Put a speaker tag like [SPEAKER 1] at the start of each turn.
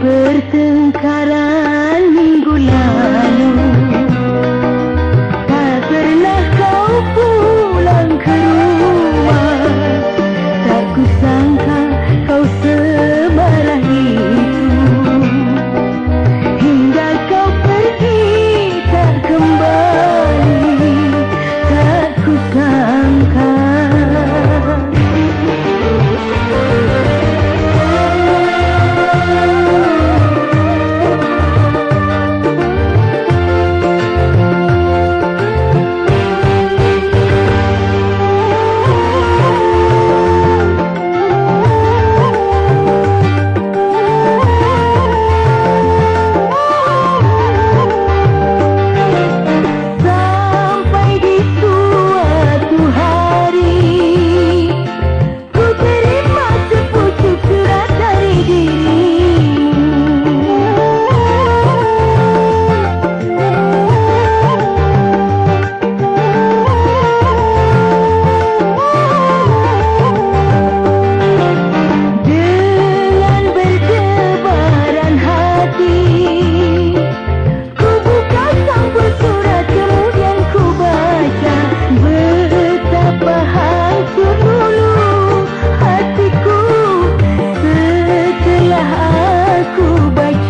[SPEAKER 1] bertengkar aku baik